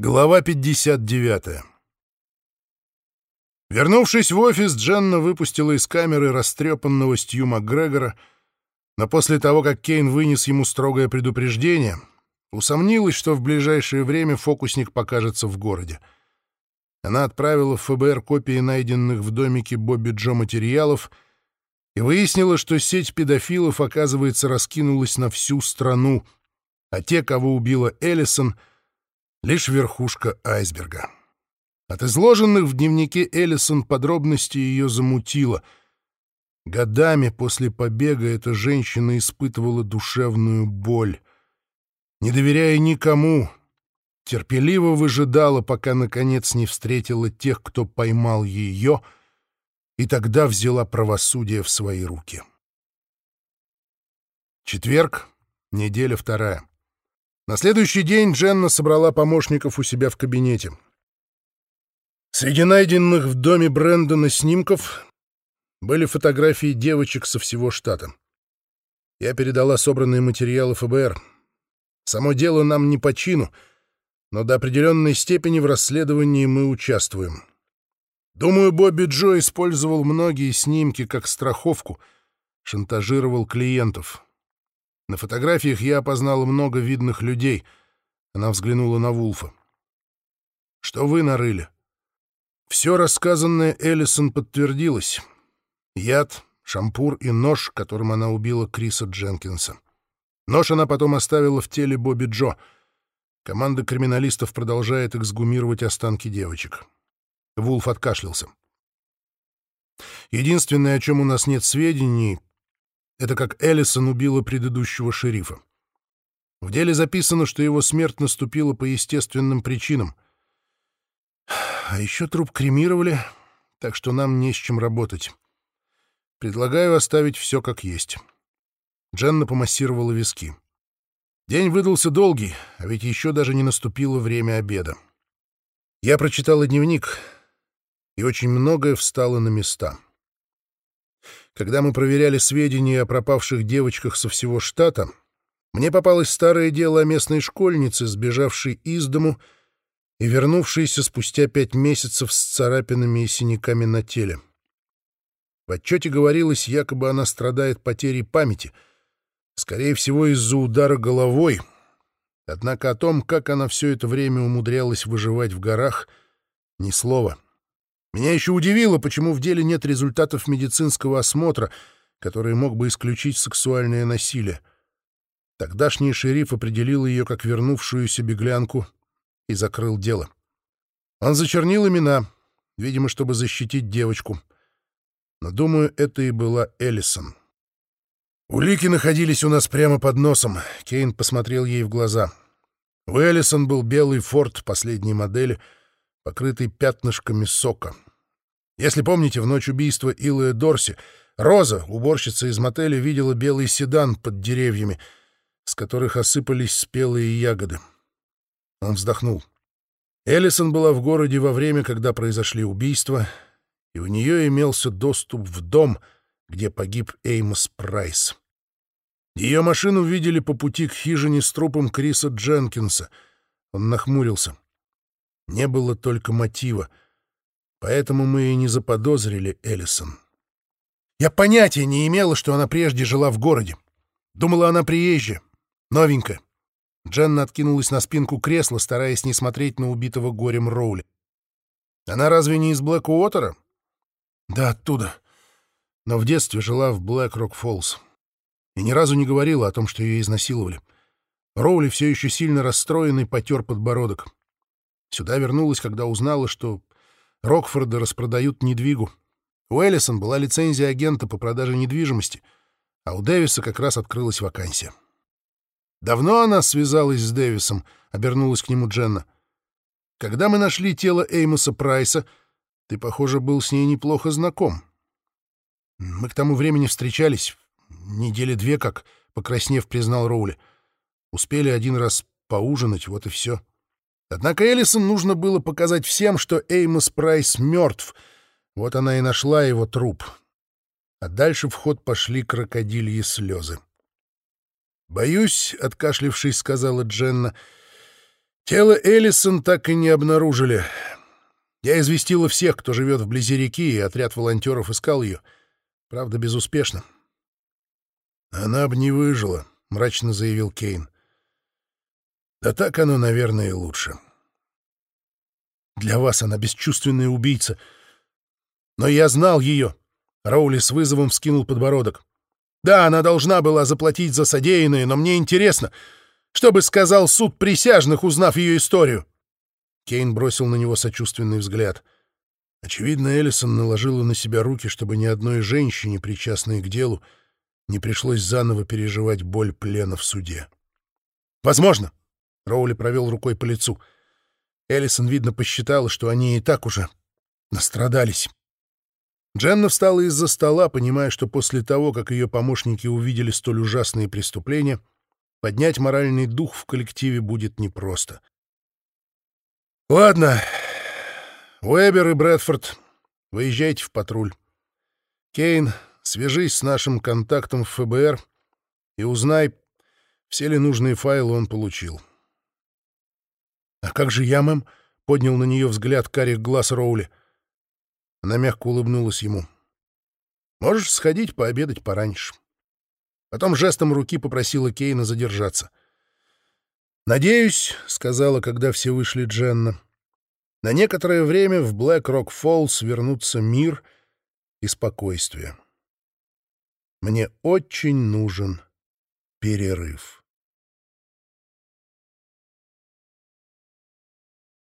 Глава 59 Вернувшись в офис, Дженна выпустила из камеры растрепанного Стью МакГрегора, но после того, как Кейн вынес ему строгое предупреждение, усомнилась, что в ближайшее время фокусник покажется в городе. Она отправила в ФБР копии найденных в домике Бобби Джо материалов и выяснила, что сеть педофилов, оказывается, раскинулась на всю страну, а те, кого убила Эллисон — лишь верхушка айсберга. От изложенных в дневнике Эллисон подробностей ее замутило. Годами после побега эта женщина испытывала душевную боль. Не доверяя никому, терпеливо выжидала, пока, наконец, не встретила тех, кто поймал ее, и тогда взяла правосудие в свои руки. Четверг, неделя вторая. На следующий день Дженна собрала помощников у себя в кабинете. Среди найденных в доме Брэндона снимков были фотографии девочек со всего штата. Я передала собранные материалы ФБР. Само дело нам не по чину, но до определенной степени в расследовании мы участвуем. Думаю, Бобби Джо использовал многие снимки как страховку, шантажировал клиентов. На фотографиях я опознала много видных людей. Она взглянула на Вулфа. «Что вы нарыли?» Все рассказанное Эллисон подтвердилось. Яд, шампур и нож, которым она убила Криса Дженкинса. Нож она потом оставила в теле Бобби Джо. Команда криминалистов продолжает эксгумировать останки девочек. Вулф откашлялся. Единственное, о чем у нас нет сведений, это как Эллисон убила предыдущего шерифа. В деле записано, что его смерть наступила по естественным причинам. А еще труп кремировали, так что нам не с чем работать. Предлагаю оставить все как есть. Дженна помассировала виски. День выдался долгий, а ведь еще даже не наступило время обеда. Я прочитала дневник, и очень многое встало на места. Когда мы проверяли сведения о пропавших девочках со всего штата, мне попалось старое дело о местной школьнице, сбежавшей из дому и вернувшейся спустя пять месяцев с царапинами и синяками на теле. В отчете говорилось, якобы она страдает потерей памяти, скорее всего, из-за удара головой. Однако о том, как она все это время умудрялась выживать в горах, ни слова — меня еще удивило, почему в деле нет результатов медицинского осмотра, который мог бы исключить сексуальное насилие. Тогдашний шериф определил ее как вернувшуюся беглянку и закрыл дело. Он зачернил имена, видимо, чтобы защитить девочку. Но, думаю, это и была Эллисон. Улики находились у нас прямо под носом. Кейн посмотрел ей в глаза. У Эллисон был белый форт последней модели — покрытый пятнышками сока. Если помните, в ночь убийства Илая Дорси Роза, уборщица из мотеля, видела белый седан под деревьями, с которых осыпались спелые ягоды. Он вздохнул. Эллисон была в городе во время, когда произошли убийства, и у нее имелся доступ в дом, где погиб Эймос Прайс. Ее машину видели по пути к хижине с трупом Криса Дженкинса. Он нахмурился. Не было только мотива, поэтому мы и не заподозрили Эллисон. Я понятия не имела, что она прежде жила в городе. Думала, она приезжая, новенькая. Дженна откинулась на спинку кресла, стараясь не смотреть на убитого горем Роули. «Она разве не из Блэк-Уотера?» «Да, оттуда. Но в детстве жила в Блэк-Рок-Фоллс. И ни разу не говорила о том, что ее изнасиловали. Роули все еще сильно расстроенный потер подбородок. Сюда вернулась, когда узнала, что Рокфорды распродают недвигу. У Эллисон была лицензия агента по продаже недвижимости, а у Дэвиса как раз открылась вакансия. «Давно она связалась с Дэвисом?» — обернулась к нему Дженна. «Когда мы нашли тело Эймоса Прайса, ты, похоже, был с ней неплохо знаком. Мы к тому времени встречались, недели две как, покраснев, признал Роули. Успели один раз поужинать, вот и все». Однако Эллисон нужно было показать всем, что Эймос Прайс мертв. Вот она и нашла его труп. А дальше в ход пошли крокодильи слезы. «Боюсь», — откашлившись, сказала Дженна, — Тело Эллисон так и не обнаружили. Я известила всех, кто живет вблизи реки, и отряд волонтеров искал ее. Правда, безуспешно. «Она бы не выжила», — мрачно заявил Кейн. «Да так оно, наверное, и лучше. Для вас она бесчувственная убийца. Но я знал ее». Раули с вызовом вскинул подбородок. «Да, она должна была заплатить за содеянное, но мне интересно, что бы сказал суд присяжных, узнав ее историю?» Кейн бросил на него сочувственный взгляд. Очевидно, Эллисон наложила на себя руки, чтобы ни одной женщине, причастной к делу, не пришлось заново переживать боль плена в суде. «Возможно!» — Роули провел рукой по лицу. Эллисон, видно, посчитала, что они и так уже настрадались. Дженна встала из-за стола, понимая, что после того, как ее помощники увидели столь ужасные преступления, поднять моральный дух в коллективе будет непросто. Ладно, Уэбер и Брэдфорд, выезжайте в патруль. Кейн, свяжись с нашим контактом в ФБР и узнай, все ли нужные файлы он получил. — А как же я, мэм? — поднял на нее взгляд карих глаз Роули. Она мягко улыбнулась ему. — Можешь сходить пообедать пораньше. Потом жестом руки попросила Кейна задержаться. «Надеюсь», — сказала, когда все вышли Дженна, — «на некоторое время в Блэк-Рок-Фоллс вернутся мир и спокойствие. Мне очень нужен перерыв».